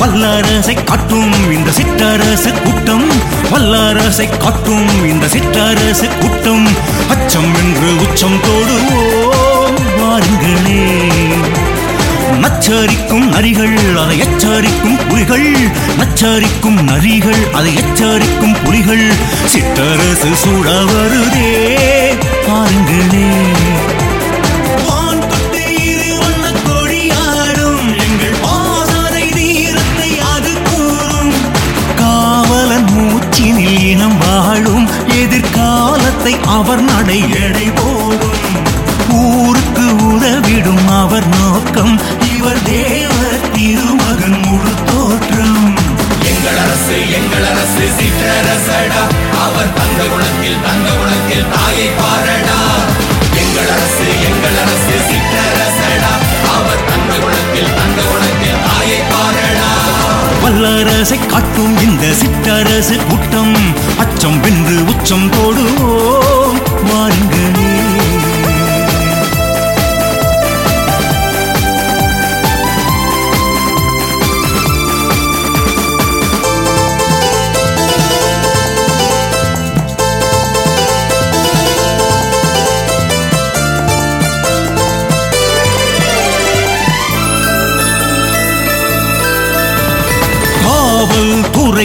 வல்லாரசை காட்டும் இந்த சிற்றரசு கூட்டம் வல்லாரசை காட்டும் இந்த சிற்றரசு கூட்டம். அச்சம் என்று உச்சம் தோடுவோம். நச்சரிக்கும் நரிகள் அதை எச்சரிக்கும் புலிகள். நச்சரிக்கும் நரிகள் அதை எச்சரிக்கும் புலிகள். சிற்றரசு சூழ வருதே பாருங்களே. வாழும். எதிர்காலத்தை அவர் நடை எடை போடும் ஊருக்கு உதவிடும் அவர் நோக்கம். இவர் தேவர் திருமகன் முழு தோற்றம். எங்கள் அரசு எங்கள் அரசு சிற்றரசடா. அவர் தங்க குணத்தில் தங்க குணத்தில் தாயை பாரடா. எங்கள் அரசு எங்கள் அரசு சிற்றரசடா. அவர் தங்க குணத்தில் தங்க குணத்தில் தாயை பாரடா. வல்லரசை காட்டும் இந்த சிற்றரசு கூட்டம். அச்சம் வென்று உச்சம் தொடுவோம்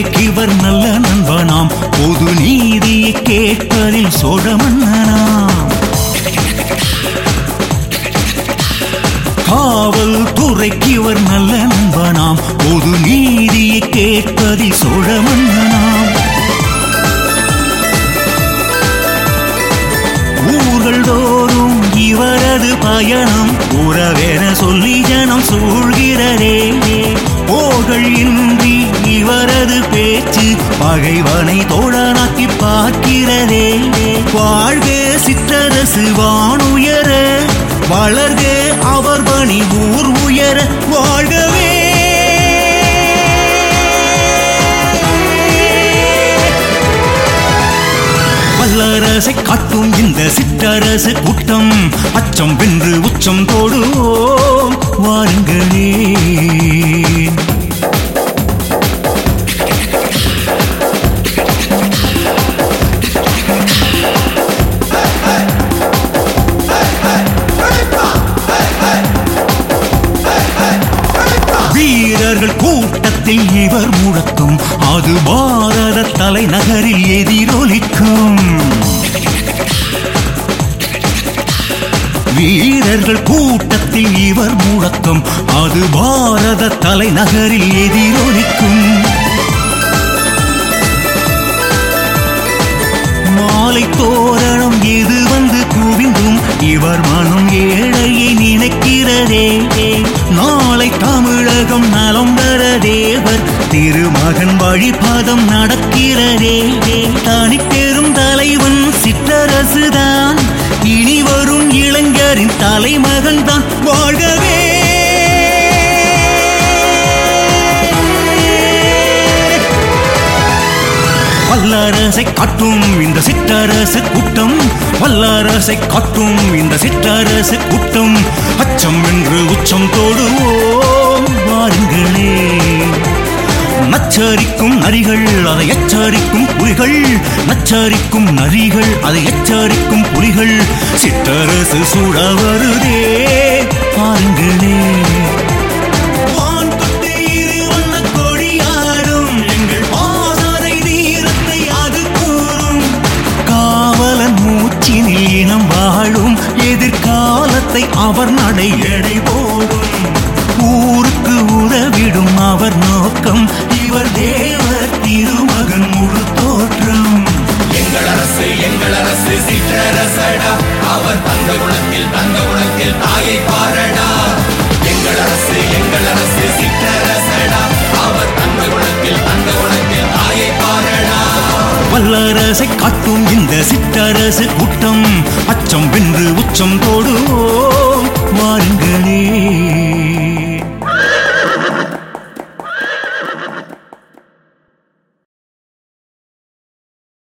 துறைக்கு இவர் நல்ல நண்பனாம். பொது நீதியை கேட்பதில் சோழ மன்னனாம். காவல் துறைக்கு இவர் நல்ல நண்பனாம். பொது நீதியை கேட்பதில் சோழ மன்னனாம். ஊர்கள் தோறும் இவரது பயணம் உறவென சொல்லி ஜனம் சூழ்கிறதே. போர்கள் இன்றி இவரது பேச்சு பகைவனை தோழனாக்கி பார்க்கிறதே வாழ்க சிற்றரசு வானுயர வளர்க அவர் பணி ஊர் உயர. வாழ்கவே. வல்லரசை காட்டும் இந்த சிற்றரசு கூட்டம் வீரர்கள் கூட்டத்தில் இவர் முழக்கம். அது பாரத தலைநகரில் எதிரொலிக்கும். வீரர்கள் கூட்டத்தில் இவர் முழக்கம். அது பாரத தலைநகரில் எதிரொலிக்கும். மாலை தோற திருமகன் வழிபாதம் நடக்கிறதே. தனி தலைவன் சிற்றரசுதான். இனி வரும் இளைஞரின் தலைமகன் தான் வாழ்கவே. வல்லரசை காட்டும் இந்த சிற்றரசு கூட்டம். வல்லரசை காட்டும் இந்த சிற்றரசு கூட்டம். அச்சம் என்று உச்சம் நச்சரிக்கும் நரிகள் அதை எச்சரிக்கும் புலிகள். நச்சரிக்கும் நரிகள் அதை எச்சரிக்கும் புலிகள். சித்தரசு சூழ வருதே பாருங்களே. வாழும் எதிர்காலத்தை அவர் நடை எடை அரசு சிற்றரசடா. அவர் தங்க குணத்தில் தங்க குணத்தில் தாயை பாரடா. எங்கள் அரசு எங்கள் அரசு சிற்றரசடா. அவர் தங்க குணத்தில் தங்க குணத்தில் தாயை பாரடா. வல்லரசை காட்டும் இந்த சிற்றரசு கூட்டம் அச்சம் வென்று உச்சம் தொடுவோம்